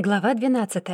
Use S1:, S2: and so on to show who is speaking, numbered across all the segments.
S1: Глава 12.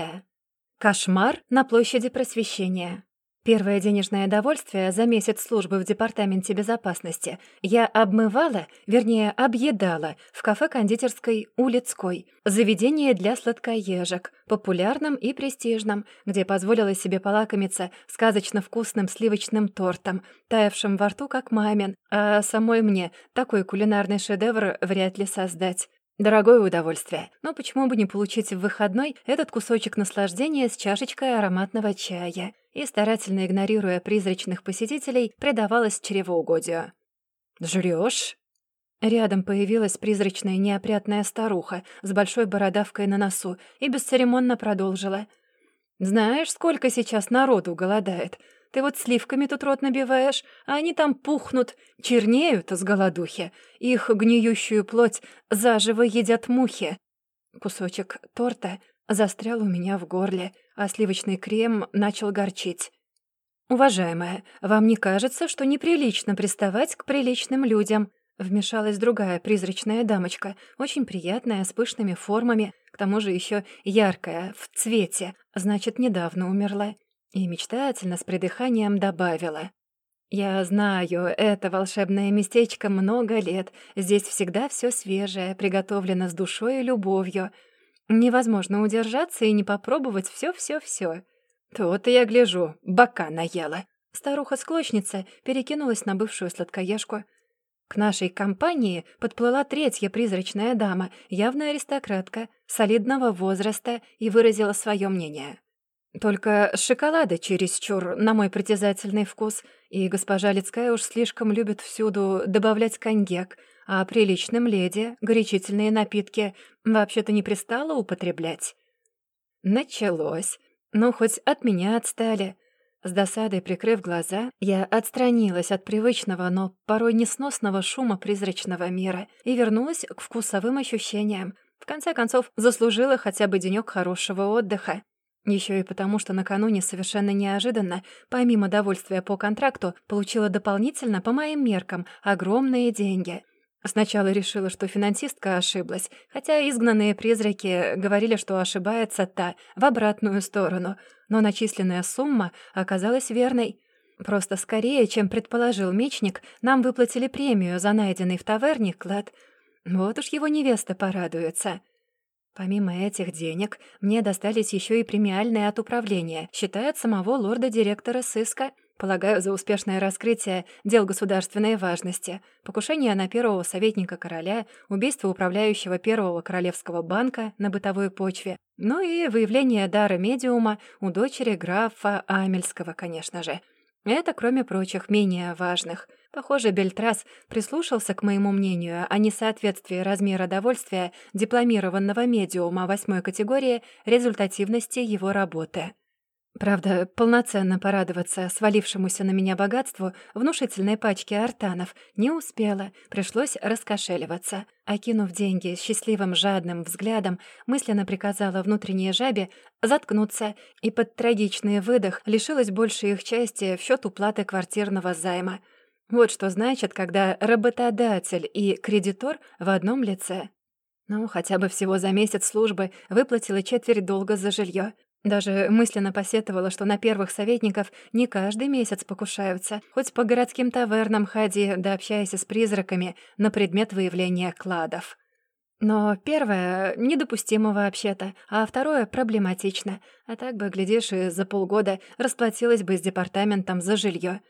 S1: Кошмар на площади Просвещения. Первое денежное довольствие за месяц службы в Департаменте безопасности я обмывала, вернее, объедала в кафе-кондитерской «Улицкой», заведение для сладкоежек, популярном и престижном, где позволила себе полакомиться сказочно вкусным сливочным тортом, таявшим во рту как мамин, а самой мне такой кулинарный шедевр вряд ли создать. Дорогое удовольствие, но почему бы не получить в выходной этот кусочек наслаждения с чашечкой ароматного чая? И, старательно игнорируя призрачных посетителей, предавалась чревоугодию. «Жрёшь?» Рядом появилась призрачная неопрятная старуха с большой бородавкой на носу и бесцеремонно продолжила. «Знаешь, сколько сейчас народу голодает? Ты вот сливками тут рот набиваешь, а они там пухнут, чернеют с голодухи. Их гниющую плоть заживо едят мухи. Кусочек торта застрял у меня в горле, а сливочный крем начал горчить. «Уважаемая, вам не кажется, что неприлично приставать к приличным людям?» Вмешалась другая призрачная дамочка, очень приятная, с пышными формами, к тому же еще яркая, в цвете, значит, недавно умерла. И мечтательно с придыханием добавила. «Я знаю, это волшебное местечко много лет. Здесь всегда все свежее, приготовлено с душой и любовью. Невозможно удержаться и не попробовать все-все-все. Тут я гляжу, бока наела». Старуха-склочница перекинулась на бывшую сладкоежку. К нашей компании подплыла третья призрачная дама, явная аристократка, солидного возраста, и выразила свое мнение. Только шоколада чересчур, на мой притязательный вкус, и госпожа Лицкая уж слишком любит всюду добавлять коньяк, а приличным леди горячительные напитки вообще-то не пристало употреблять. Началось. Ну, хоть от меня отстали. С досадой прикрыв глаза, я отстранилась от привычного, но порой несносного шума призрачного мира и вернулась к вкусовым ощущениям. В конце концов, заслужила хотя бы денёк хорошего отдыха. Еще и потому, что накануне совершенно неожиданно, помимо довольствия по контракту, получила дополнительно, по моим меркам, огромные деньги. Сначала решила, что финансистка ошиблась, хотя изгнанные призраки говорили, что ошибается та в обратную сторону, но начисленная сумма оказалась верной. Просто скорее, чем предположил мечник, нам выплатили премию за найденный в таверне клад. Вот уж его невеста порадуется. Помимо этих денег, мне достались еще и премиальные от управления, считая самого лорда-директора сыска. Полагаю, за успешное раскрытие дел государственной важности, покушение на первого советника короля, убийство управляющего первого королевского банка на бытовой почве, ну и выявление дара медиума у дочери графа Амельского, конечно же. Это, кроме прочих, менее важных — Похоже, Бельтрас прислушался к моему мнению о несоответствии размера довольствия дипломированного медиума восьмой категории результативности его работы. Правда, полноценно порадоваться свалившемуся на меня богатству внушительной пачки артанов не успела, пришлось раскошеливаться. Окинув деньги счастливым жадным взглядом, мысленно приказала внутренней жабе заткнуться и под трагичный выдох лишилась большей их части в счет уплаты квартирного займа — вот что значит, когда работодатель и кредитор в одном лице. Ну, хотя бы всего за месяц службы выплатила четверть долга за жилье. Даже мысленно посетовала, что на первых советников не каждый месяц покушаются, хоть по городским тавернам ходи, да общайся с призраками на предмет выявления кладов. Но первое недопустимо вообще-то, а второе проблематично. А так бы, глядишь, и за полгода расплатилась бы с департаментом за жилье.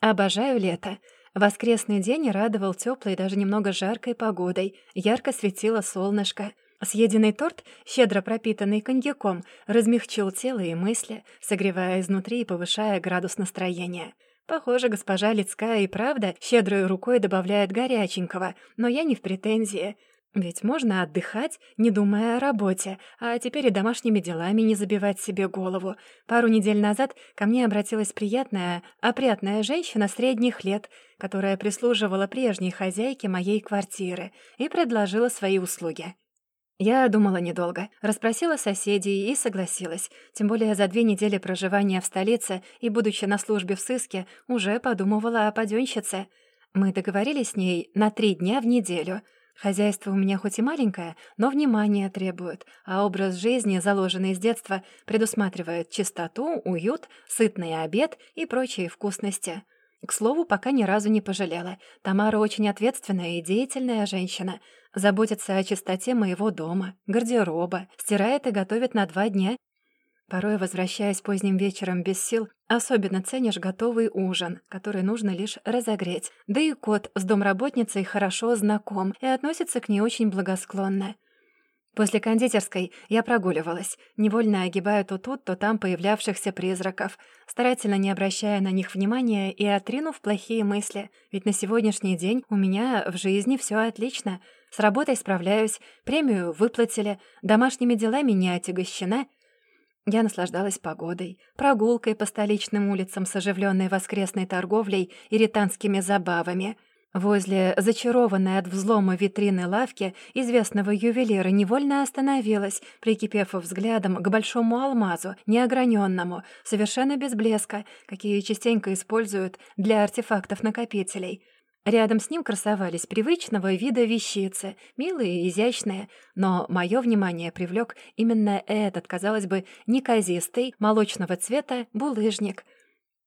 S1: Обожаю лето. Воскресный день радовал теплой, даже немного жаркой погодой. Ярко светило солнышко. Съеденный торт, щедро пропитанный коньяком, размягчил тело и мысли, согревая изнутри и повышая градус настроения. Похоже, госпожа Лицкая и правда щедрой рукой добавляет горяченького, но я не в претензии — ведь можно отдыхать, не думая о работе, а теперь и домашними делами не забивать себе голову. Пару недель назад ко мне обратилась приятная, опрятная женщина средних лет, которая прислуживала прежней хозяйке моей квартиры и предложила свои услуги. Я думала недолго, расспросила соседей и согласилась. Тем более за две недели проживания в столице и, будучи на службе в сыске, уже подумывала о падёнщице. Мы договорились с ней на три дня в неделю — Хозяйство у меня хоть и маленькое, но внимание требует, а образ жизни, заложенный с детства, предусматривает чистоту, уют, сытный обед и прочие вкусности. К слову, пока ни разу не пожалела. Тамара очень ответственная и деятельная женщина. Заботится о чистоте моего дома, гардероба, стирает и готовит на два дня Порой, возвращаясь поздним вечером без сил, особенно ценишь готовый ужин, который нужно лишь разогреть. Да и кот с домработницей хорошо знаком и относится к ней очень благосклонно. После кондитерской я прогуливалась, невольно огибая то тут, то там появлявшихся призраков, старательно не обращая на них внимания и отринув плохие мысли. Ведь на сегодняшний день у меня в жизни все отлично. С работой справляюсь, премию выплатили, домашними делами не отягощена — я наслаждалась погодой, прогулкой по столичным улицам с оживленной воскресной торговлей и ританскими забавами. Возле зачарованной от взлома витрины лавки известного ювелира невольно остановилась, прикипев взглядом к большому алмазу, неограненному, совершенно без блеска, какие частенько используют для артефактов-накопителей — Рядом с ним красовались привычного вида вещицы, милые и изящные, но мое внимание привлек именно этот, казалось бы, неказистый, молочного цвета булыжник.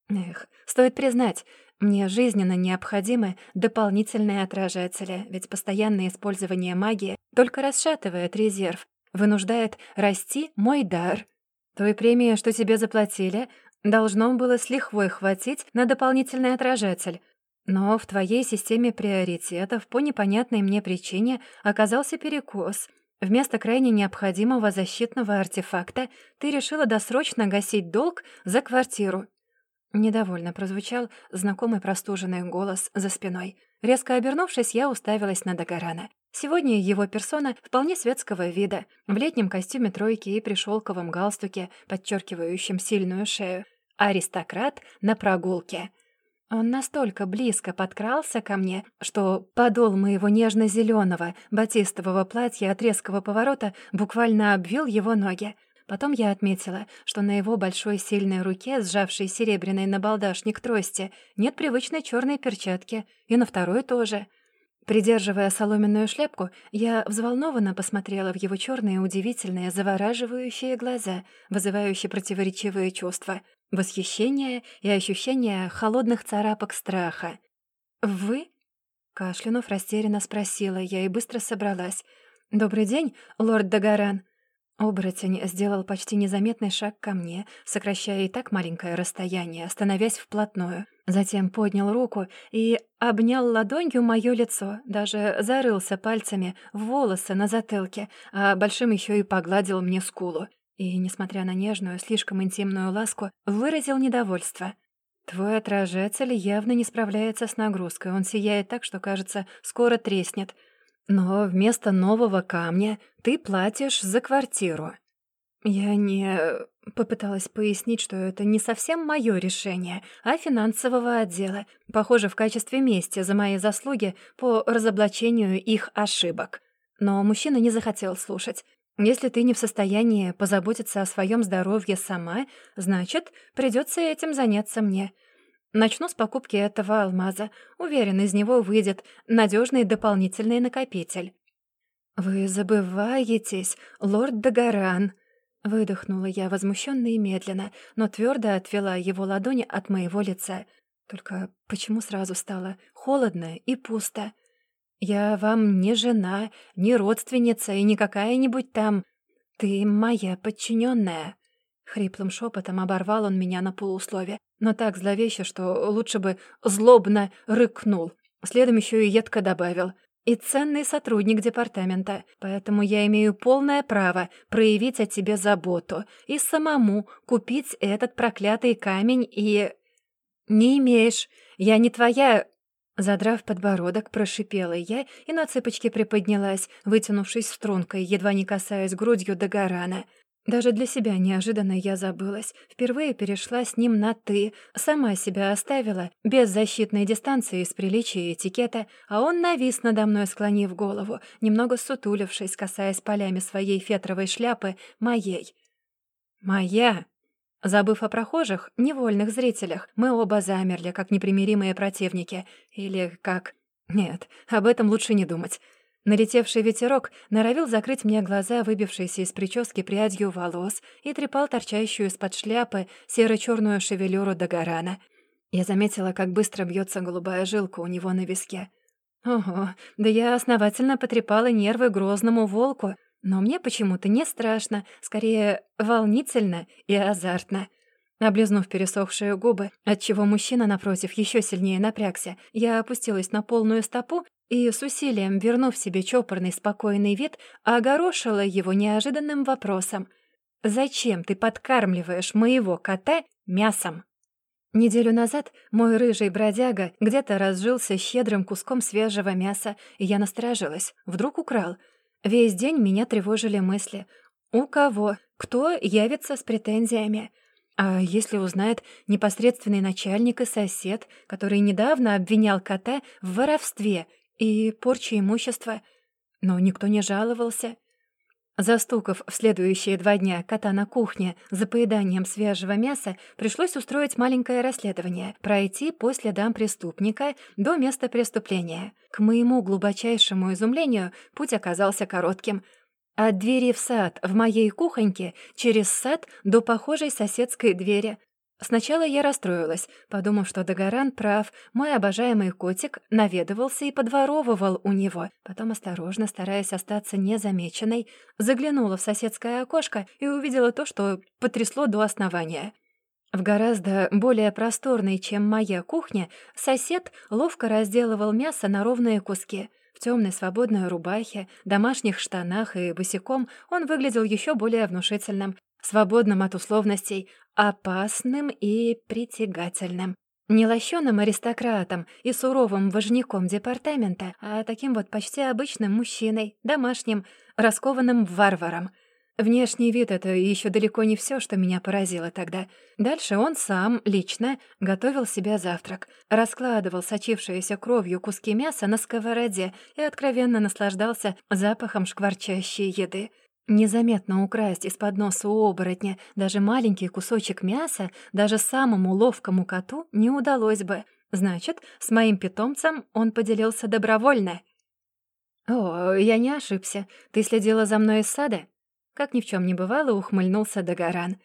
S1: Эх, стоит признать, мне жизненно необходимы дополнительные отражатели, ведь постоянное использование магии только расшатывает резерв, вынуждает расти мой дар. Той премии, что тебе заплатили, должно было с лихвой хватить на дополнительный отражатель — но в твоей системе приоритетов по непонятной мне причине оказался перекос. Вместо крайне необходимого защитного артефакта ты решила досрочно гасить долг за квартиру. Недовольно прозвучал знакомый простуженный голос за спиной. Резко обернувшись, я уставилась на Дагорана. Сегодня его персона вполне светского вида, в летнем костюме тройки и при шелковом галстуке, подчеркивающем сильную шею. Аристократ на прогулке — он настолько близко подкрался ко мне, что подол моего нежно-зелёного батистового платья от резкого поворота буквально обвил его ноги. Потом я отметила, что на его большой сильной руке, сжавшей серебряный набалдашник трости, нет привычной черной перчатки, и на второй тоже. Придерживая соломенную шляпку, я взволнованно посмотрела в его черные удивительные завораживающие глаза, вызывающие противоречивые чувства — восхищение и ощущение холодных царапок страха. «Вы?» — кашлянув растерянно спросила я и быстро собралась. «Добрый день, лорд Дагаран». Оборотень сделал почти незаметный шаг ко мне, сокращая и так маленькое расстояние, становясь вплотную. Затем поднял руку и обнял ладонью моё лицо, даже зарылся пальцами в волосы на затылке, а большим ещё и погладил мне скулу и, несмотря на нежную, слишком интимную ласку, выразил недовольство. «Твой отражатель явно не справляется с нагрузкой, он сияет так, что, кажется, скоро треснет. Но вместо нового камня ты платишь за квартиру». Я не... Попыталась пояснить, что это не совсем мое решение, а финансового отдела, похоже, в качестве мести за мои заслуги по разоблачению их ошибок. Но мужчина не захотел слушать. Если ты не в состоянии позаботиться о своем здоровье сама, значит, придется этим заняться мне. Начну с покупки этого алмаза. Уверен, из него выйдет надежный дополнительный накопитель. «Вы забываетесь, лорд Дагаран!» Выдохнула я возмущенно и медленно, но твердо отвела его ладони от моего лица. Только почему сразу стало холодно и пусто? Я вам не жена, не родственница и не какая-нибудь там... Ты моя подчиненная. Хриплым шепотом оборвал он меня на полуслове, но так зловеще, что лучше бы злобно рыкнул. Следом еще и едко добавил. «И ценный сотрудник департамента, поэтому я имею полное право проявить о тебе заботу и самому купить этот проклятый камень и...» «Не имеешь. Я не твоя Задрав подбородок, прошипела я и на цыпочки приподнялась, вытянувшись стрункой, едва не касаясь грудью до горана. Даже для себя неожиданно я забылась. Впервые перешла с ним на «ты», сама себя оставила, без защитной дистанции из приличия и этикета, а он навис надо мной, склонив голову, немного сутулившись, касаясь полями своей фетровой шляпы, моей. «Моя!» Забыв о прохожих, невольных зрителях, мы оба замерли, как непримиримые противники. Или как... Нет, об этом лучше не думать. Налетевший ветерок норовил закрыть мне глаза, выбившиеся из прически прядью волос, и трепал торчащую из-под шляпы серо-чёрную шевелюру Дагорана. Я заметила, как быстро бьется голубая жилка у него на виске. Ого, да я основательно потрепала нервы грозному волку, но мне почему-то не страшно, скорее волнительно и азартно. Облизнув пересохшие губы, отчего мужчина напротив еще сильнее напрягся, я опустилась на полную стопу и, с усилием вернув себе чопорный спокойный вид, огорошила его неожиданным вопросом. «Зачем ты подкармливаешь моего кота мясом?» Неделю назад мой рыжий бродяга где-то разжился щедрым куском свежего мяса, и я насторожилась. Вдруг украл. Весь день меня тревожили мысли. У кого? Кто явится с претензиями? А если узнает непосредственный начальник и сосед, который недавно обвинял кота в воровстве и порче имущества? Но никто не жаловался. Застукав в следующие два дня кота на кухне за поеданием свежего мяса, пришлось устроить маленькое расследование, пройти по следам преступника до места преступления. К моему глубочайшему изумлению путь оказался коротким — от двери в сад в моей кухоньке через сад до похожей соседской двери. Сначала я расстроилась, подумав, что Дагоран прав, мой обожаемый котик наведывался и подворовывал у него. Потом, осторожно, стараясь остаться незамеченной, заглянула в соседское окошко и увидела то, что потрясло до основания. В гораздо более просторной, чем моя кухня, сосед ловко разделывал мясо на ровные куски — в темной свободной рубахе, домашних штанах и босиком он выглядел еще более внушительным, свободным от условностей, опасным и притягательным. Не лощеным аристократом и суровым важняком департамента, а таким вот почти обычным мужчиной, домашним, раскованным варваром — Внешний вид — это еще далеко не все, что меня поразило тогда. Дальше он сам, лично, готовил себе завтрак, раскладывал сочившиеся кровью куски мяса на сковороде и откровенно наслаждался запахом шкварчащей еды. Незаметно украсть из-под носа у оборотня даже маленький кусочек мяса даже самому ловкому коту не удалось бы. Значит, с моим питомцем он поделился добровольно. «О, я не ошибся. Ты следила за мной из сада?» Как ни в чем не бывало, ухмыльнулся Дагоран.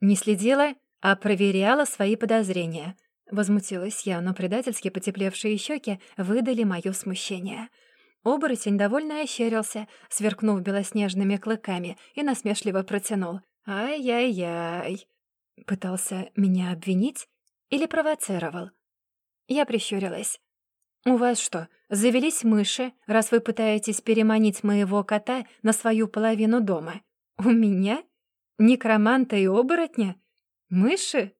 S1: «Не следила, а проверяла свои подозрения». Возмутилась я, но предательски потеплевшие щеки выдали моё смущение. Оборотень довольно ощерился, сверкнув белоснежными клыками, и насмешливо протянул. «Ай-яй-яй!» Пытался меня обвинить или провоцировал? Я прищурилась. «У вас что, завелись мыши, раз вы пытаетесь переманить моего кота на свою половину дома? У меня? Некроманта и оборотня? Мыши?»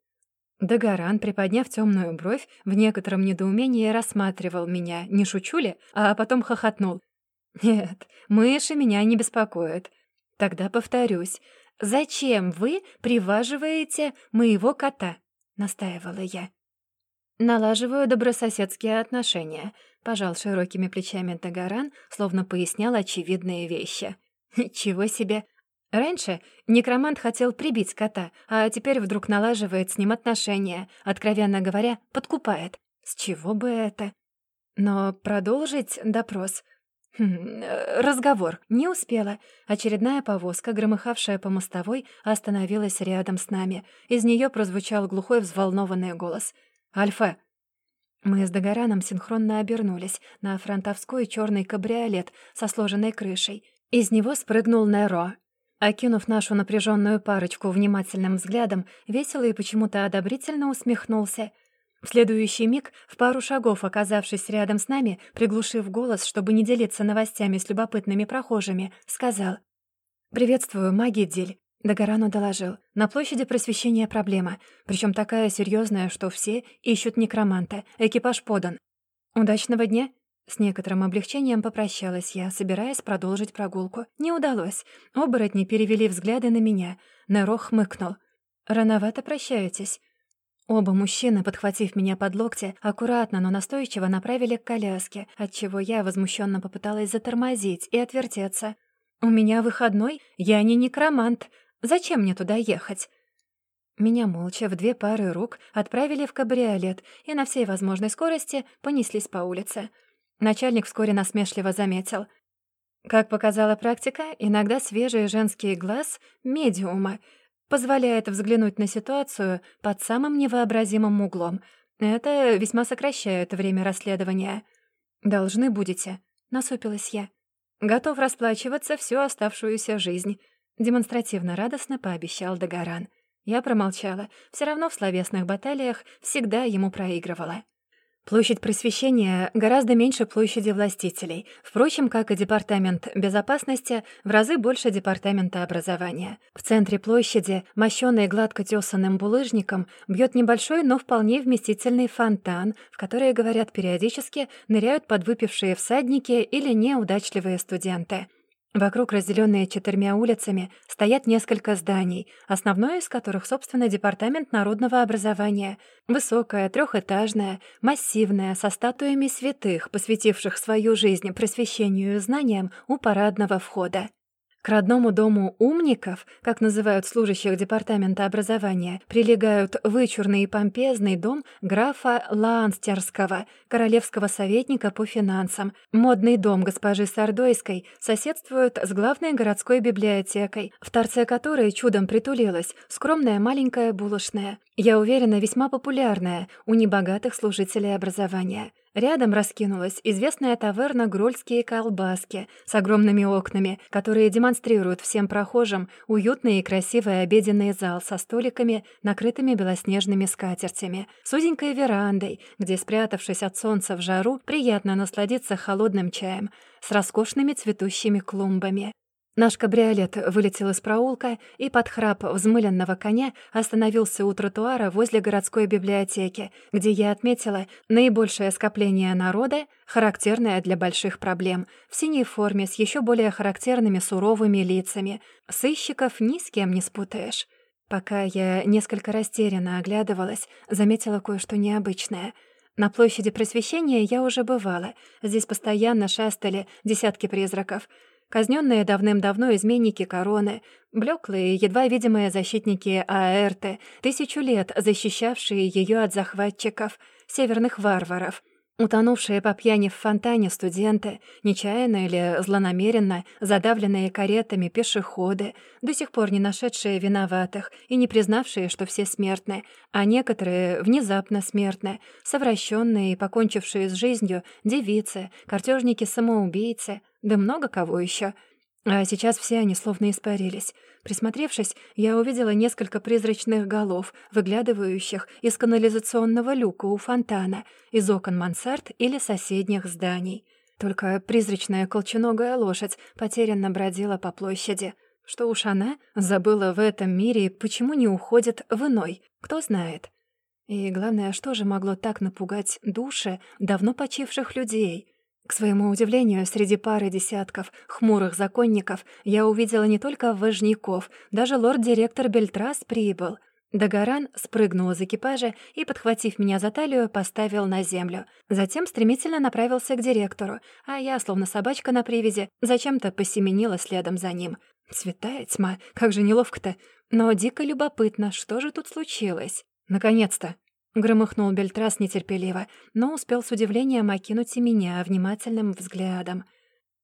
S1: Дагоран, приподняв темную бровь, в некотором недоумении рассматривал меня, не шучу ли, а потом хохотнул. «Нет, мыши меня не беспокоят. Тогда повторюсь, зачем вы приваживаете моего кота?» — настаивала я. «Налаживаю добрососедские отношения», — пожал широкими плечами Тагаран, словно пояснял очевидные вещи. «Ничего себе! Раньше некромант хотел прибить кота, а теперь вдруг налаживает с ним отношения, откровенно говоря, подкупает. С чего бы это? Но продолжить допрос... Хм, разговор не успела. Очередная повозка, громыхавшая по мостовой, остановилась рядом с нами. Из нее прозвучал глухой взволнованный голос — «Альфа!» Мы с Дагораном синхронно обернулись на фронтовской черный кабриолет со сложенной крышей. Из него спрыгнул Неро. Окинув нашу напряженную парочку внимательным взглядом, весело и почему-то одобрительно усмехнулся. В следующий миг, в пару шагов оказавшись рядом с нами, приглушив голос, чтобы не делиться новостями с любопытными прохожими, сказал «Приветствую, маги Диль. Дагорану доложил. На площади просвещения проблема, причем такая серьезная, что все ищут некроманта. Экипаж подан. Удачного дня. С некоторым облегчением попрощалась я, собираясь продолжить прогулку. Не удалось. Оборотни перевели взгляды на меня. Неро хмыкнул. «Рановато прощаетесь». Оба мужчины, подхватив меня под локти, аккуратно, но настойчиво направили к коляске, отчего я возмущенно попыталась затормозить и отвертеться. «У меня выходной, я не некромант», Зачем мне туда ехать?» Меня молча в две пары рук отправили в кабриолет и на всей возможной скорости понеслись по улице. Начальник вскоре насмешливо заметил. Как показала практика, иногда свежий женский глаз медиума позволяет взглянуть на ситуацию под самым невообразимым углом. Это весьма сокращает время расследования. «Должны будете», — насупилась я. «Готов расплачиваться всю оставшуюся жизнь», — демонстративно радостно пообещал Дагаран. Я промолчала. Все равно в словесных баталиях всегда ему проигрывала. Площадь просвещения гораздо меньше площади властителей, впрочем, как и департамент безопасности, в разы больше департамента образования. В центре площади, мощённый гладко тёсанным булыжником, бьёт небольшой, но вполне вместительный фонтан, в который, говорят, периодически ныряют подвыпившие всадники или неудачливые студенты — Вокруг, разделенные четырьмя улицами, стоят несколько зданий, основное из которых, собственно, Департамент народного образования. Высокое, трехэтажное, массивное, со статуями святых, посвятивших свою жизнь просвещению и знаниям у парадного входа. К родному дому умников, как называют служащих департамента образования, прилегают вычурный и помпезный дом графа Ланстерского, королевского советника по финансам. Модный дом госпожи Сардойской соседствует с главной городской библиотекой, в торце которой чудом притулилась скромная маленькая булочная. Я уверена, весьма популярная у небогатых служителей образования. Рядом раскинулась известная таверна «Грольские колбаски» с огромными окнами, которые демонстрируют всем прохожим уютный и красивый обеденный зал со столиками, накрытыми белоснежными скатертями, с узенькой верандой, где, спрятавшись от солнца в жару, приятно насладиться холодным чаем, с роскошными цветущими клумбами. Наш кабриолет вылетел из проулка и под храп взмыленного коня остановился у тротуара возле городской библиотеки, где я отметила наибольшее скопление народа, характерное для больших проблем, в синей форме с еще более характерными суровыми лицами. Сыщиков ни с кем не спутаешь. Пока я несколько растерянно оглядывалась, заметила кое-что необычное — на площади Просвещения я уже бывала. Здесь постоянно шастали десятки призраков казненные давным-давно изменники короны, блеклые, едва видимые защитники Аэрты, тысячу лет защищавшие ее от захватчиков, северных варваров, утонувшие по пьяни в фонтане студенты, нечаянно или злонамеренно задавленные каретами пешеходы, до сих пор не нашедшие виноватых и не признавшие, что все смертны, а некоторые внезапно смертны, совращенные и покончившие с жизнью девицы, картежники-самоубийцы, да много кого еще. А сейчас все они словно испарились. Присмотревшись, я увидела несколько призрачных голов, выглядывающих из канализационного люка у фонтана, из окон мансард или соседних зданий. Только призрачная колченогая лошадь потерянно бродила по площади. Что уж она забыла в этом мире, почему не уходит в иной, кто знает. И главное, что же могло так напугать души давно почивших людей — к своему удивлению, среди пары десятков хмурых законников я увидела не только важняков, даже лорд-директор Бельтрас прибыл. Дагоран спрыгнул из экипажа и, подхватив меня за талию, поставил на землю. Затем стремительно направился к директору, а я, словно собачка на привязи, зачем-то посеменила следом за ним. Святая тьма, как же неловко-то. Но дико любопытно, что же тут случилось? Наконец-то, Громыхнул Бельтрас нетерпеливо, но успел с удивлением окинуть и меня внимательным взглядом.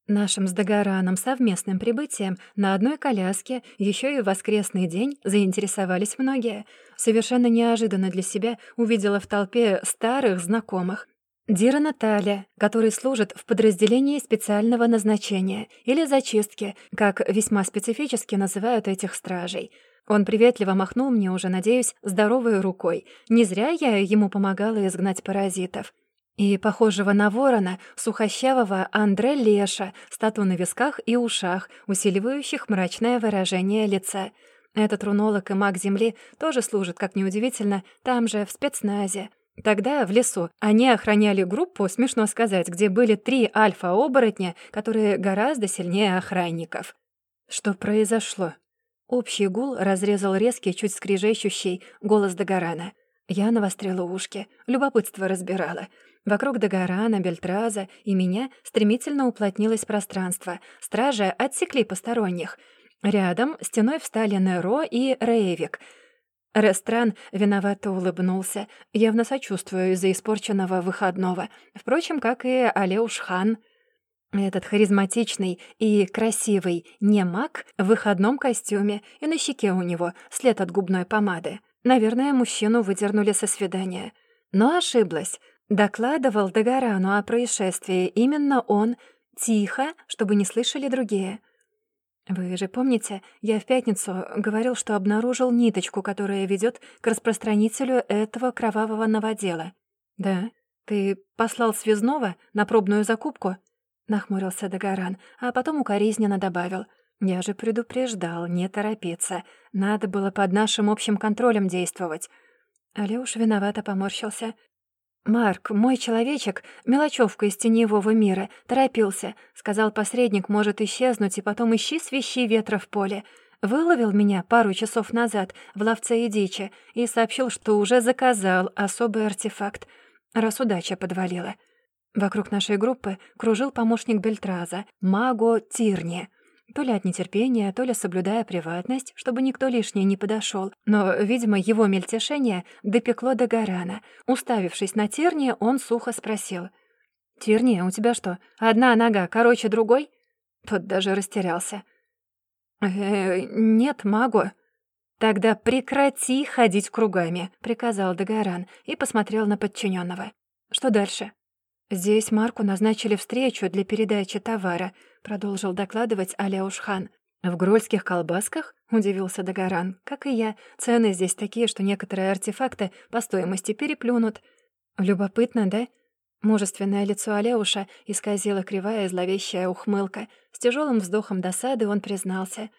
S1: Нашим с Дагораном совместным прибытием на одной коляске еще и в воскресный день заинтересовались многие. Совершенно неожиданно для себя увидела в толпе старых знакомых. Дира Наталья, который служит в подразделении специального назначения или зачистки, как весьма специфически называют этих стражей — он приветливо махнул мне уже, надеюсь, здоровой рукой. Не зря я ему помогала изгнать паразитов. И похожего на ворона, сухощавого Андре Леша, стату на висках и ушах, усиливающих мрачное выражение лица. Этот рунолог и маг Земли тоже служит, как неудивительно, там же, в спецназе. Тогда, в лесу, они охраняли группу, смешно сказать, где были три альфа-оборотня, которые гораздо сильнее охранников. Что произошло? Общий гул разрезал резкий, чуть скрижещущий голос Дагорана. Я навострила ушки, любопытство разбирала. Вокруг Дагорана, Бельтраза и меня стремительно уплотнилось пространство. Стражи отсекли посторонних. Рядом стеной встали Неро и Рейвик. Рестран виновато улыбнулся, явно сочувствуя из-за испорченного выходного. Впрочем, как и Алеуш Хан. Этот харизматичный и красивый не маг в выходном костюме, и на щеке у него след от губной помады. Наверное, мужчину выдернули со свидания. Но ошиблась. Докладывал Дагорану о происшествии именно он, тихо, чтобы не слышали другие. «Вы же помните, я в пятницу говорил, что обнаружил ниточку, которая ведет к распространителю этого кровавого новодела?» «Да. Ты послал связного на пробную закупку?» — нахмурился Дагоран, а потом укоризненно добавил. «Я же предупреждал, не торопиться. Надо было под нашим общим контролем действовать». Алёш виновато поморщился. «Марк, мой человечек, мелочевка из теневого мира, торопился. Сказал, посредник может исчезнуть, и потом ищи свищи ветра в поле. Выловил меня пару часов назад в ловце и дичи и сообщил, что уже заказал особый артефакт, раз удача подвалила. Вокруг нашей группы кружил помощник Бельтраза, Маго Тирни. То ли от нетерпения, то ли соблюдая приватность, чтобы никто лишний не подошел. Но, видимо, его мельтешение допекло до Гарана. Уставившись на Тирни, он сухо спросил. «Тирни, у тебя что, одна нога короче другой?» Тот даже растерялся. «Э, «Нет, Маго». «Тогда прекрати ходить кругами», — приказал Дагаран и посмотрел на подчиненного. «Что дальше?» «Здесь Марку назначили встречу для передачи товара», — продолжил докладывать Аляушхан. «В грольских колбасках?» — удивился Дагаран. «Как и я. Цены здесь такие, что некоторые артефакты по стоимости переплюнут». «Любопытно, да?» Мужественное лицо Аляуша исказило кривая зловещая ухмылка. С тяжелым вздохом досады он признался.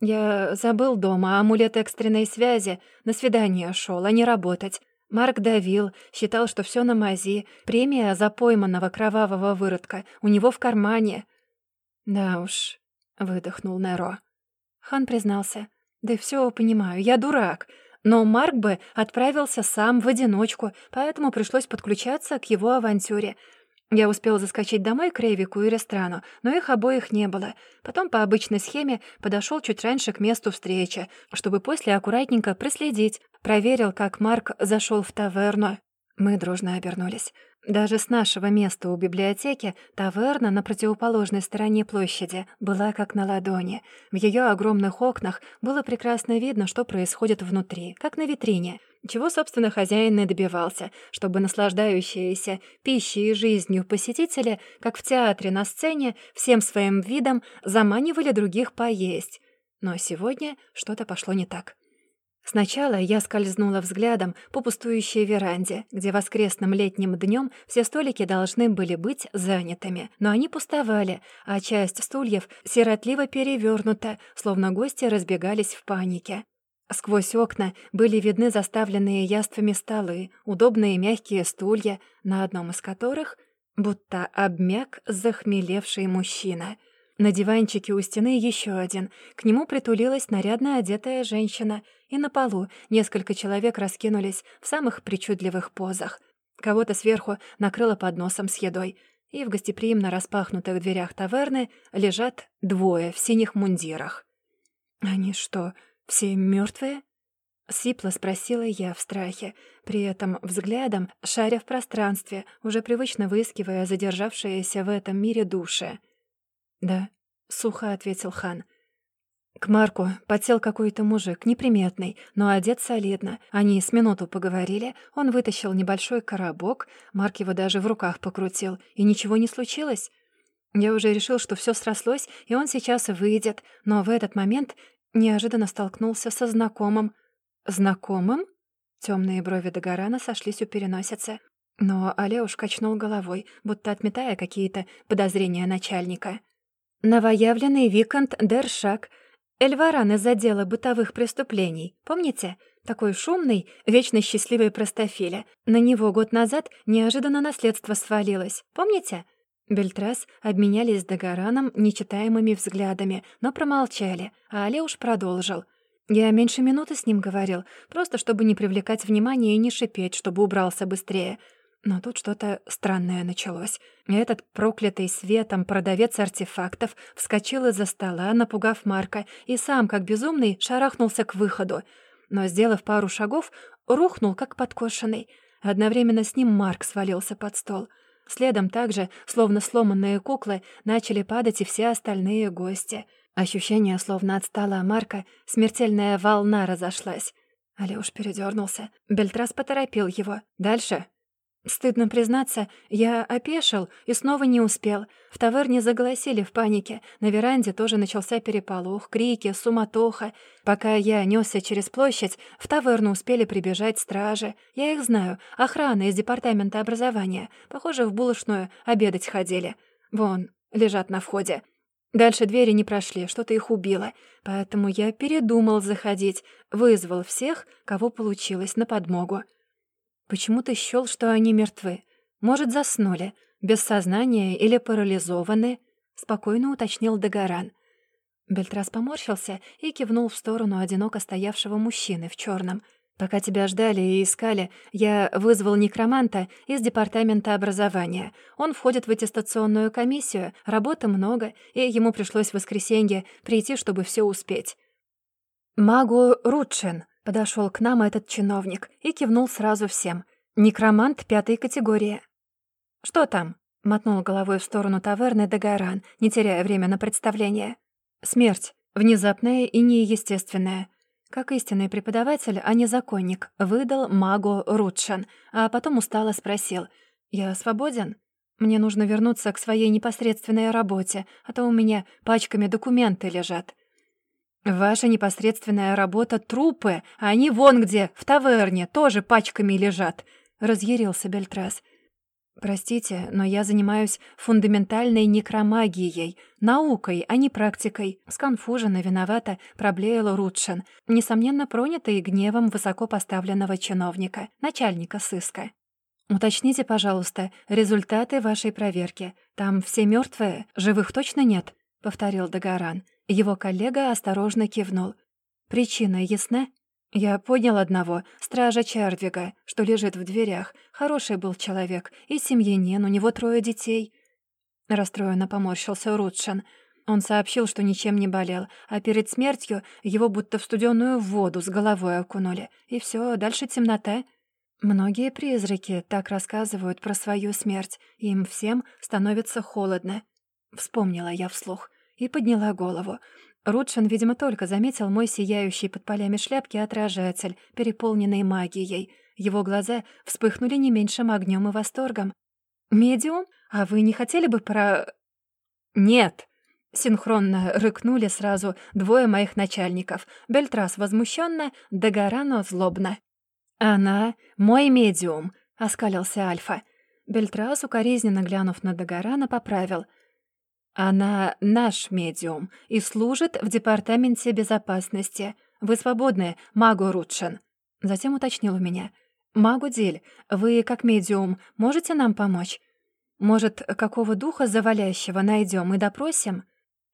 S1: «Я забыл дома амулет экстренной связи. На свидание шел, а не работать. Марк давил, считал, что все на мази. Премия за пойманного кровавого выродка у него в кармане. «Да уж», — выдохнул Неро. Хан признался. «Да все понимаю, я дурак. Но Марк бы отправился сам в одиночку, поэтому пришлось подключаться к его авантюре. Я успел заскочить домой к Рейвику и Рестрану, но их обоих не было. Потом по обычной схеме подошел чуть раньше к месту встречи, чтобы после аккуратненько проследить. Проверил, как Марк зашел в таверну. Мы дружно обернулись. Даже с нашего места у библиотеки таверна на противоположной стороне площади была как на ладони. В ее огромных окнах было прекрасно видно, что происходит внутри, как на витрине — чего, собственно, хозяин и добивался, чтобы наслаждающиеся пищей и жизнью посетители, как в театре на сцене, всем своим видом заманивали других поесть. Но сегодня что-то пошло не так. Сначала я скользнула взглядом по пустующей веранде, где воскресным летним днем все столики должны были быть занятыми, но они пустовали, а часть стульев сиротливо перевернута, словно гости разбегались в панике. Сквозь окна были видны заставленные яствами столы, удобные мягкие стулья, на одном из которых будто обмяк захмелевший мужчина. На диванчике у стены еще один. К нему притулилась нарядно одетая женщина, и на полу несколько человек раскинулись в самых причудливых позах. Кого-то сверху накрыло подносом с едой, и в гостеприимно распахнутых дверях таверны лежат двое в синих мундирах. «Они что, «Все мертвые? Сипло спросила я в страхе, при этом взглядом шаря в пространстве, уже привычно выискивая задержавшиеся в этом мире души. «Да», — сухо ответил хан. К Марку подсел какой-то мужик, неприметный, но одет солидно. Они с минуту поговорили, он вытащил небольшой коробок, Марк его даже в руках покрутил, и ничего не случилось. Я уже решил, что все срослось, и он сейчас выйдет, но в этот момент Неожиданно столкнулся со знакомым. Знакомым? Темные брови Дагорана сошлись у переносицы. Но Алеуш качнул головой, будто отметая какие-то подозрения начальника. «Новоявленный Викант Дершак, Эльваран из отдела бытовых преступлений, помните? Такой шумный, вечно счастливый простофиля. На него год назад неожиданно наследство свалилось, помните? Бельтрас обменялись с Дагораном нечитаемыми взглядами, но промолчали, а Алеуш продолжил. «Я меньше минуты с ним говорил, просто чтобы не привлекать внимания и не шипеть, чтобы убрался быстрее. Но тут что-то странное началось. Этот проклятый светом продавец артефактов вскочил из-за стола, напугав Марка, и сам, как безумный, шарахнулся к выходу. но, сделав пару шагов, рухнул, как подкошенный. Одновременно с ним Марк свалился под стол. Следом также, словно сломанные куклы, начали падать и все остальные гости. Ощущение, словно от стола Марка, смертельная волна разошлась. Алёш передёрнулся. Бельтрас поторопил его. «Дальше?» Стыдно признаться, я опешил и снова не успел. В таверне заголосили в панике. На веранде тоже начался переполох, крики, суматоха. Пока я нёсся через площадь, в таверну успели прибежать стражи. Я их знаю, охрана из департамента образования. Похоже, в булочную обедать ходили. Вон, лежат на входе. Дальше двери не прошли, что-то их убило. Поэтому я передумал заходить, вызвал всех, кого получилось, на подмогу. Почему-то счёл, что они мертвы. Может, заснули, без сознания или парализованы, спокойно уточнил Дагоран. Бельтрас поморщился и кивнул в сторону одиноко стоявшего мужчины в чёрном. Пока тебя ждали и искали, я вызвал некроманта из департамента образования. Он входит в аттестационную комиссию, работы много, и ему пришлось в воскресенье прийти, чтобы всё успеть. Магу Рудшин Подошел к нам этот чиновник и кивнул сразу всем. «Некромант пятой категории». «Что там?» — мотнул головой в сторону таверны Дагоран, не теряя время на представление. «Смерть. Внезапная и неестественная. Как истинный преподаватель, а не законник, выдал магу Рудшан, а потом устало спросил. «Я свободен? Мне нужно вернуться к своей непосредственной работе, а то у меня пачками документы лежат». «Ваша непосредственная работа — трупы, а они вон где, в таверне, тоже пачками лежат», — разъярился Бельтрас. «Простите, но я занимаюсь фундаментальной некромагией, наукой, а не практикой». Сконфуженно виновата проблеяла Рудшин, несомненно пронятый гневом высокопоставленного чиновника, начальника сыска. «Уточните, пожалуйста, результаты вашей проверки. Там все мертвые, живых точно нет?» — повторил Дагоран. Его коллега осторожно кивнул. «Причина ясна?» «Я понял одного, стража Чардвига, что лежит в дверях. Хороший был человек, и семьянин, у него трое детей». Расстроенно поморщился Рудшин. Он сообщил, что ничем не болел, а перед смертью его будто в студеную воду с головой окунули. И все, дальше темнота. Многие призраки так рассказывают про свою смерть, им всем становится холодно. Вспомнила я вслух и подняла голову. Рудшин, видимо, только заметил мой сияющий под полями шляпки отражатель, переполненный магией. Его глаза вспыхнули не меньшим огнем и восторгом. «Медиум? А вы не хотели бы про...» «Нет!» — синхронно рыкнули сразу двое моих начальников. Бельтрас возмущенно, Дагорано злобно. «Она мой медиум!» — оскалился Альфа. Бельтрас, укоризненно глянув на Дагорана, поправил — «Она наш медиум и служит в департаменте безопасности. Вы свободны, магу Рудшин». Затем уточнил у меня. «Магу Диль, вы, как медиум, можете нам помочь? Может, какого духа завалящего найдем и допросим?»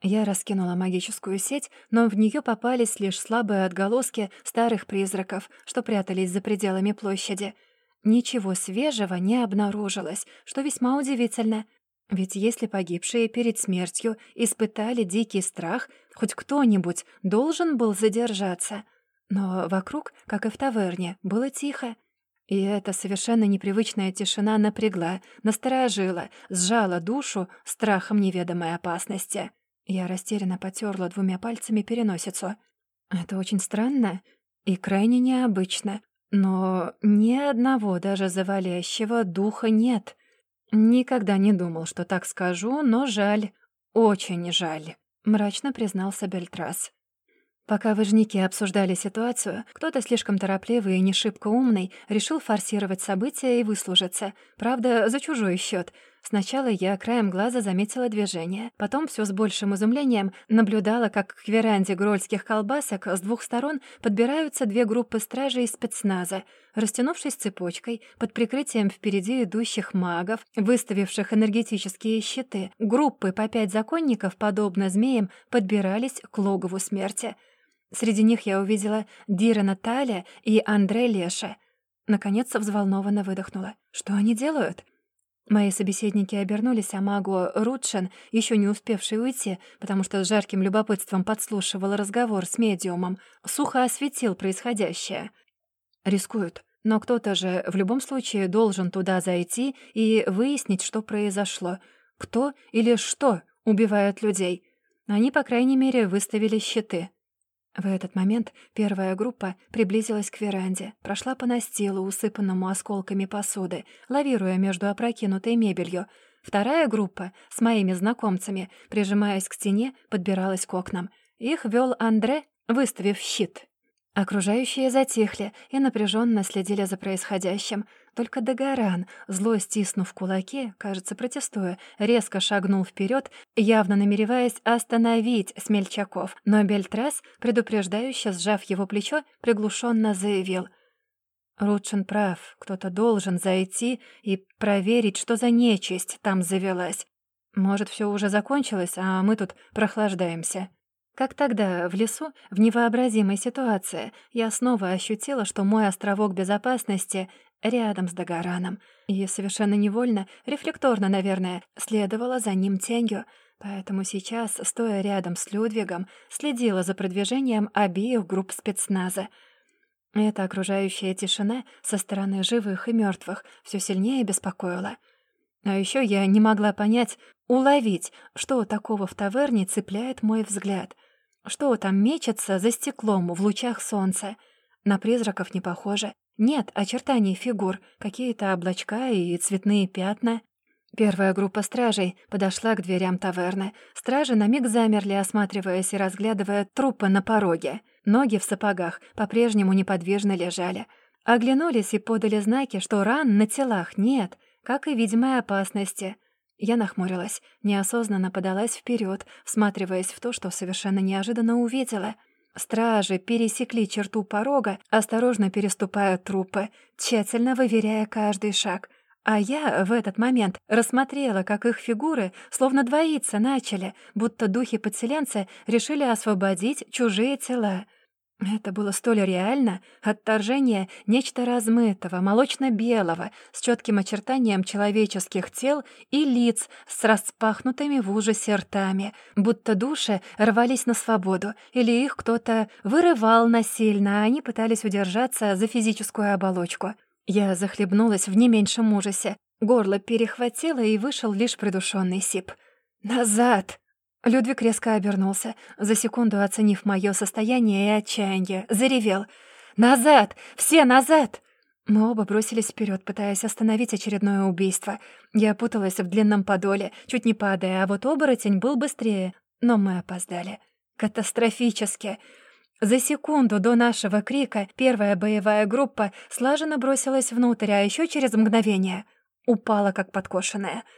S1: Я раскинула магическую сеть, но в нее попались лишь слабые отголоски старых призраков, что прятались за пределами площади. Ничего свежего не обнаружилось, что весьма удивительно — ведь если погибшие перед смертью испытали дикий страх, хоть кто-нибудь должен был задержаться. Но вокруг, как и в таверне, было тихо. И эта совершенно непривычная тишина напрягла, насторожила, сжала душу страхом неведомой опасности. Я растерянно потерла двумя пальцами переносицу. Это очень странно и крайне необычно. Но ни одного даже завалящего духа нет. «Никогда не думал, что так скажу, но жаль, очень жаль», — мрачно признался Бельтрас. Пока выжники обсуждали ситуацию, кто-то слишком торопливый и не шибко умный решил форсировать события и выслужиться. Правда, за чужой счет. Сначала я краем глаза заметила движение. Потом все с большим изумлением наблюдала, как к веранде грольских колбасок с двух сторон подбираются две группы стражей из спецназа. Растянувшись цепочкой, под прикрытием впереди идущих магов, выставивших энергетические щиты, группы по пять законников, подобно змеям, подбирались к логову смерти — Среди них я увидела Дира Наталья и Андре Леша. Наконец взволнованно выдохнула. «Что они делают?» Мои собеседники обернулись, а Магуа Рутшен, еще не успевший уйти, потому что с жарким любопытством подслушивал разговор с медиумом, сухо осветил происходящее. Рискуют. Но кто-то же в любом случае должен туда зайти и выяснить, что произошло. Кто или что убивает людей. Они, по крайней мере, выставили щиты. В этот момент первая группа приблизилась к веранде, прошла по настилу, усыпанному осколками посуды, лавируя между опрокинутой мебелью. Вторая группа с моими знакомцами, прижимаясь к стене, подбиралась к окнам. Их вел Андре, выставив щит. Окружающие затихли и напряженно следили за происходящим. Только Дагоран, зло стиснув кулаки, кажется, протестуя, резко шагнул вперед, явно намереваясь остановить смельчаков. Но Бельтрас, предупреждающе сжав его плечо, приглушенно заявил. «Рудшин прав, кто-то должен зайти и проверить, что за нечисть там завелась. Может, все уже закончилось, а мы тут прохлаждаемся». Как тогда, в лесу, в невообразимой ситуации, я снова ощутила, что мой островок безопасности рядом с Дагораном, и совершенно невольно, рефлекторно, наверное, следовала за ним тенью, поэтому сейчас, стоя рядом с Людвигом, следила за продвижением обеих групп спецназа. Эта окружающая тишина со стороны живых и мертвых все сильнее беспокоила. А еще я не могла понять, уловить, что такого в таверне цепляет мой взгляд — что там мечется за стеклом в лучах солнца? На призраков не похоже. Нет очертаний фигур, какие-то облачка и цветные пятна. Первая группа стражей подошла к дверям таверны. Стражи на миг замерли, осматриваясь и разглядывая трупы на пороге. Ноги в сапогах по-прежнему неподвижно лежали. Оглянулись и подали знаки, что ран на телах нет, как и видимой опасности — я нахмурилась, неосознанно подалась вперед, всматриваясь в то, что совершенно неожиданно увидела. Стражи пересекли черту порога, осторожно переступая трупы, тщательно выверяя каждый шаг. А я в этот момент рассмотрела, как их фигуры словно двоиться начали, будто духи подселенца решили освободить чужие тела — это было столь реально, отторжение нечто размытого, молочно-белого, с четким очертанием человеческих тел и лиц с распахнутыми в ужасе ртами, будто души рвались на свободу, или их кто-то вырывал насильно, а они пытались удержаться за физическую оболочку. Я захлебнулась в не меньшем ужасе. Горло перехватило, и вышел лишь придушенный сип. «Назад!» Людвиг резко обернулся, за секунду оценив мое состояние и отчаяние, заревел. «Назад! Все назад!» Мы оба бросились вперед, пытаясь остановить очередное убийство. Я путалась в длинном подоле, чуть не падая, а вот оборотень был быстрее. Но мы опоздали. Катастрофически. За секунду до нашего крика первая боевая группа слаженно бросилась внутрь, а еще через мгновение упала, как подкошенная —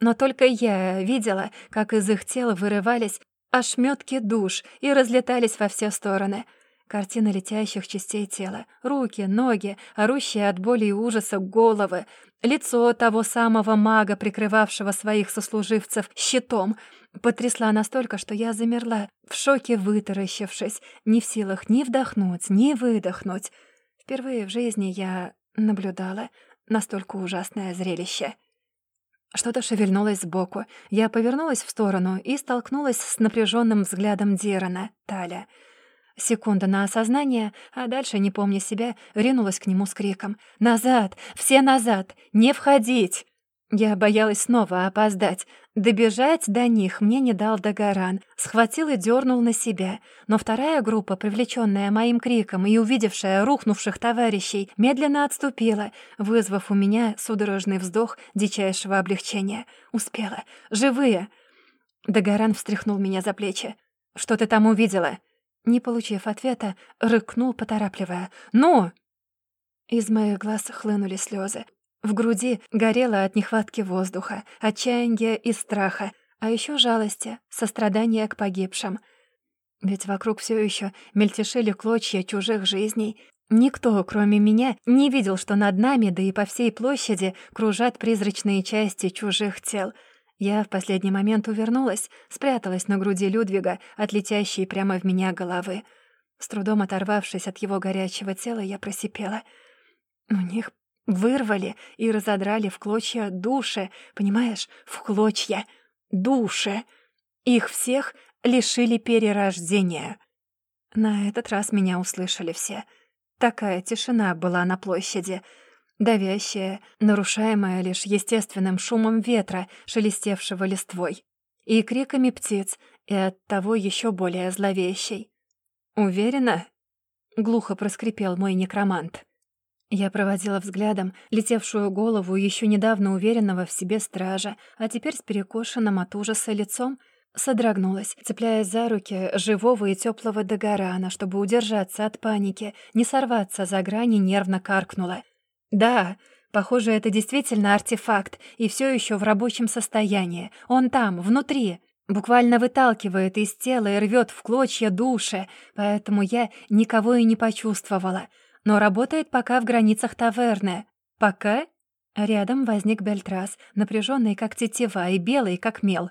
S1: но только я видела, как из их тел вырывались ошметки душ и разлетались во все стороны. Картина летящих частей тела, руки, ноги, орущие от боли и ужаса головы, лицо того самого мага, прикрывавшего своих сослуживцев щитом, потрясла настолько, что я замерла, в шоке вытаращившись, не в силах ни вдохнуть, ни выдохнуть. Впервые в жизни я наблюдала настолько ужасное зрелище. Что-то шевельнулось сбоку. Я повернулась в сторону и столкнулась с напряженным взглядом Дирана, Таля. Секунда на осознание, а дальше, не помня себя, ринулась к нему с криком «Назад! Все назад! Не входить!» Я боялась снова опоздать. Добежать до них мне не дал Дагоран. Схватил и дернул на себя. Но вторая группа, привлеченная моим криком и увидевшая рухнувших товарищей, медленно отступила, вызвав у меня судорожный вздох дичайшего облегчения. Успела. Живые. Дагоран встряхнул меня за плечи. «Что ты там увидела?» Не получив ответа, рыкнул, поторапливая. «Ну!» Из моих глаз хлынули слезы. В груди горело от нехватки воздуха, отчаяния и страха, а еще жалости, сострадания к погибшим. Ведь вокруг все еще мельтешили клочья чужих жизней. Никто, кроме меня, не видел, что над нами, да и по всей площади, кружат призрачные части чужих тел. Я в последний момент увернулась, спряталась на груди Людвига, от летящей прямо в меня головы. С трудом оторвавшись от его горячего тела, я просипела. «У них Вырвали и разодрали в клочья души, понимаешь, в клочья души. Их всех лишили перерождения. На этот раз меня услышали все. Такая тишина была на площади, давящая, нарушаемая лишь естественным шумом ветра, шелестевшего листвой, и криками птиц, и оттого еще более зловещей. «Уверена?» — глухо проскрипел мой некромант. Я проводила взглядом летевшую голову еще недавно уверенного в себе стража, а теперь с перекошенным от ужаса лицом содрогнулась, цепляясь за руки живого и теплого Дагорана, чтобы удержаться от паники, не сорваться за грани, нервно каркнула. «Да, похоже, это действительно артефакт, и все еще в рабочем состоянии. Он там, внутри» буквально выталкивает из тела и рвет в клочья души, поэтому я никого и не почувствовала но работает пока в границах таверны. Пока рядом возник Бельтрас, напряженный как тетива и белый как мел.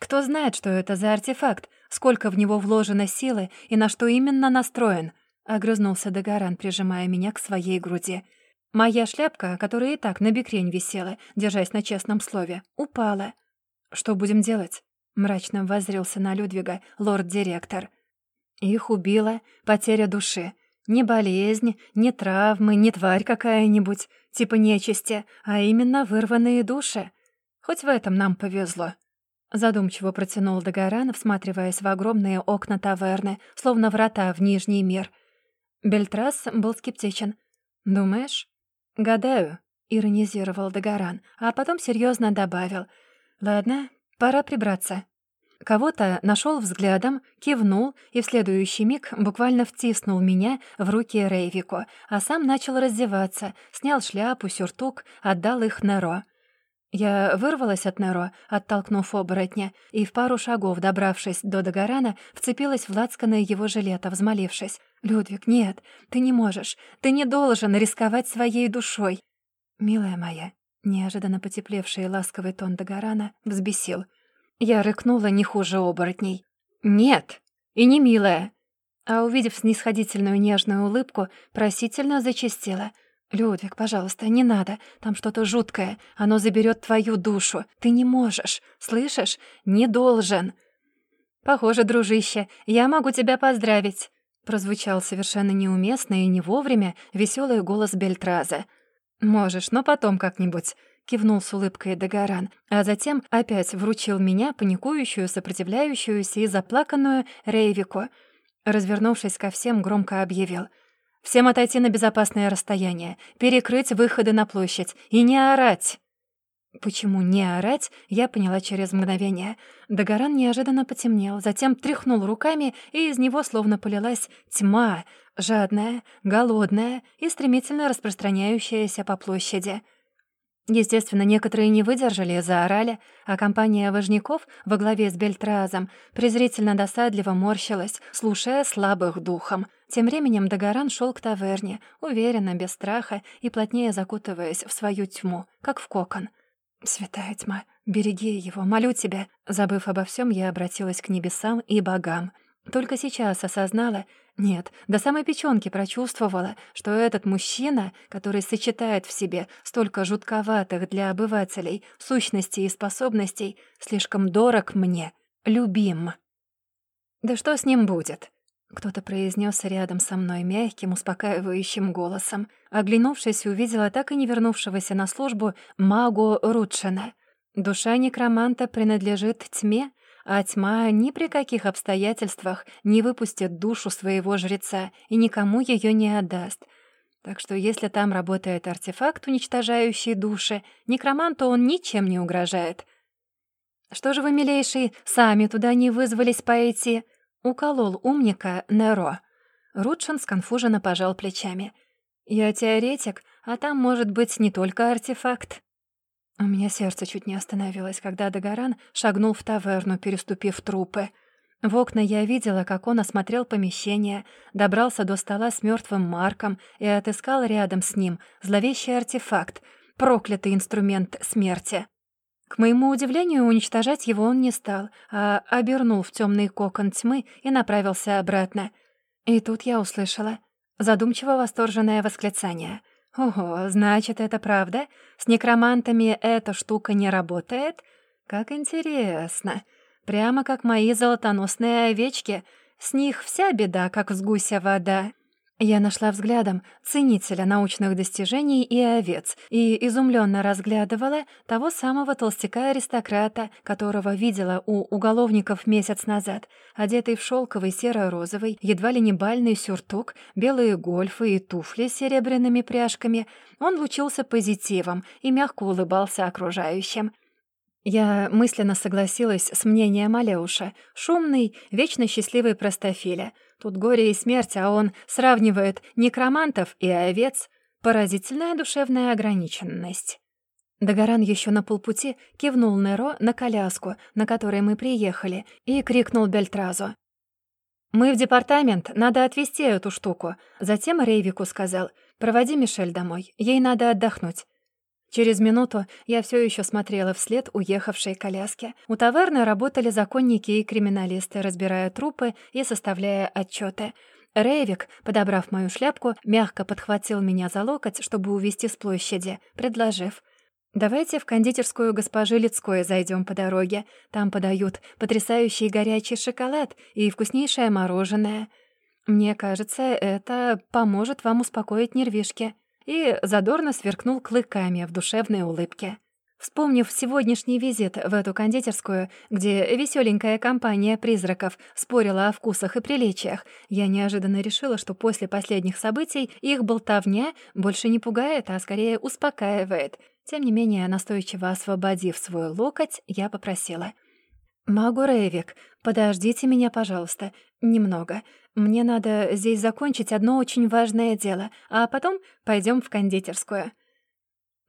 S1: Кто знает, что это за артефакт, сколько в него вложено силы и на что именно настроен, огрызнулся Дагоран, прижимая меня к своей груди. Моя шляпка, которая и так на бекрень висела, держась на честном слове, упала. «Что будем делать?» — мрачно воззрился на Людвига лорд-директор. «Их убила потеря души. Не болезнь, не травмы, не тварь какая-нибудь, типа нечисти, а именно вырванные души. Хоть в этом нам повезло. Задумчиво протянул Дагоран, всматриваясь в огромные окна таверны, словно врата в Нижний мир. Бельтрас был скептичен. «Думаешь?» «Гадаю», — иронизировал Дагоран, а потом серьезно добавил. «Ладно, пора прибраться». Кого-то нашел взглядом, кивнул и в следующий миг буквально втиснул меня в руки Рейвику, а сам начал раздеваться, снял шляпу, сюртук, отдал их Неро. Я вырвалась от Неро, оттолкнув оборотня, и в пару шагов, добравшись до Дагорана, вцепилась в лацканы его жилета, взмолившись. «Людвиг, нет, ты не можешь, ты не должен рисковать своей душой!» «Милая моя», неожиданно потеплевший ласковый тон Дагорана взбесил — я рыкнула не хуже оборотней. «Нет, и не милая». А увидев снисходительную нежную улыбку, просительно зачастила. «Людвиг, пожалуйста, не надо. Там что-то жуткое. Оно заберет твою душу. Ты не можешь. Слышишь? Не должен». «Похоже, дружище, я могу тебя поздравить», — прозвучал совершенно неуместно и не вовремя веселый голос Бельтраза. «Можешь, но потом как-нибудь. — кивнул с улыбкой Дагоран, а затем опять вручил меня, паникующую, сопротивляющуюся и заплаканную Рейвику. Развернувшись ко всем, громко объявил. «Всем отойти на безопасное расстояние, перекрыть выходы на площадь и не орать!» Почему не орать, я поняла через мгновение. Дагоран неожиданно потемнел, затем тряхнул руками, и из него словно полилась тьма, жадная, голодная и стремительно распространяющаяся по площади — Естественно, некоторые не выдержали и заорали, а компания вожняков во главе с Бельтразом презрительно-досадливо морщилась, слушая слабых духом. Тем временем Дагоран шел к таверне, уверенно, без страха и плотнее закутываясь в свою тьму, как в кокон. «Святая тьма, береги его, молю тебя!» Забыв обо всем, я обратилась к небесам и богам. Только сейчас осознала, нет, до самой печёнки прочувствовала, что этот мужчина, который сочетает в себе столько жутковатых для обывателей сущностей и способностей, слишком дорог мне, любим. «Да что с ним будет?» Кто-то произнес рядом со мной мягким, успокаивающим голосом. Оглянувшись, увидела так и не вернувшегося на службу магу Рутшина. Душа некроманта принадлежит тьме — а тьма ни при каких обстоятельствах не выпустит душу своего жреца и никому ее не отдаст. Так что если там работает артефакт, уничтожающий души, некроманту он ничем не угрожает. «Что же вы, милейшие, сами туда не вызвались пойти?» — уколол умника Неро. Рудшин сконфуженно пожал плечами. «Я теоретик, а там может быть не только артефакт». У меня сердце чуть не остановилось, когда Дагоран шагнул в таверну, переступив трупы. В окна я видела, как он осмотрел помещение, добрался до стола с мертвым Марком и отыскал рядом с ним зловещий артефакт, проклятый инструмент смерти. К моему удивлению, уничтожать его он не стал, а обернул в темный кокон тьмы и направился обратно. И тут я услышала задумчиво восторженное восклицание. Ого, значит, это правда? С некромантами эта штука не работает? Как интересно. Прямо как мои золотоносные овечки. С них вся беда, как с гуся вода. Я нашла взглядом ценителя научных достижений и овец и изумленно разглядывала того самого толстяка-аристократа, которого видела у уголовников месяц назад, одетый в шелковый серо-розовый, едва ли не бальный сюртук, белые гольфы и туфли с серебряными пряжками. Он лучился позитивом и мягко улыбался окружающим. Я мысленно согласилась с мнением Алеуша. Шумный, вечно счастливый простофиля — Тут горе и смерть, а он сравнивает некромантов и овец. Поразительная душевная ограниченность. Дагоран еще на полпути кивнул Неро на коляску, на которой мы приехали, и крикнул Бельтразу. «Мы в департамент, надо отвезти эту штуку». Затем Рейвику сказал, «Проводи Мишель домой, ей надо отдохнуть». Через минуту я все еще смотрела вслед уехавшей коляске. У таверны работали законники и криминалисты, разбирая трупы и составляя отчеты. Рейвик, подобрав мою шляпку, мягко подхватил меня за локоть, чтобы увести с площади, предложив «Давайте в кондитерскую госпожи Лицкой зайдем по дороге. Там подают потрясающий горячий шоколад и вкуснейшее мороженое. Мне кажется, это поможет вам успокоить нервишки» и задорно сверкнул клыками в душевной улыбке. Вспомнив сегодняшний визит в эту кондитерскую, где веселенькая компания призраков спорила о вкусах и приличиях, я неожиданно решила, что после последних событий их болтовня больше не пугает, а скорее успокаивает. Тем не менее, настойчиво освободив свой локоть, я попросила. «Магу Рейвик, подождите меня, пожалуйста, немного. Мне надо здесь закончить одно очень важное дело, а потом пойдем в кондитерскую».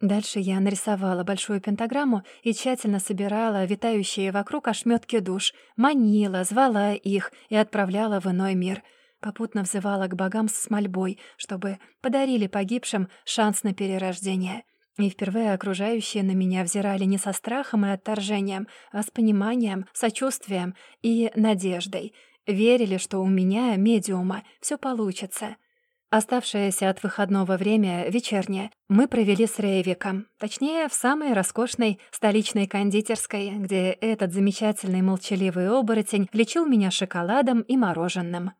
S1: Дальше я нарисовала большую пентаграмму и тщательно собирала витающие вокруг ошметки душ, манила, звала их и отправляла в иной мир. Попутно взывала к богам с мольбой, чтобы подарили погибшим шанс на перерождение. И впервые окружающие на меня взирали не со страхом и отторжением, а с пониманием, сочувствием и надеждой — Верили, что у меня, медиума, все получится. Оставшееся от выходного время вечернее мы провели с Рейвиком, точнее, в самой роскошной столичной кондитерской, где этот замечательный молчаливый оборотень лечил меня шоколадом и мороженым.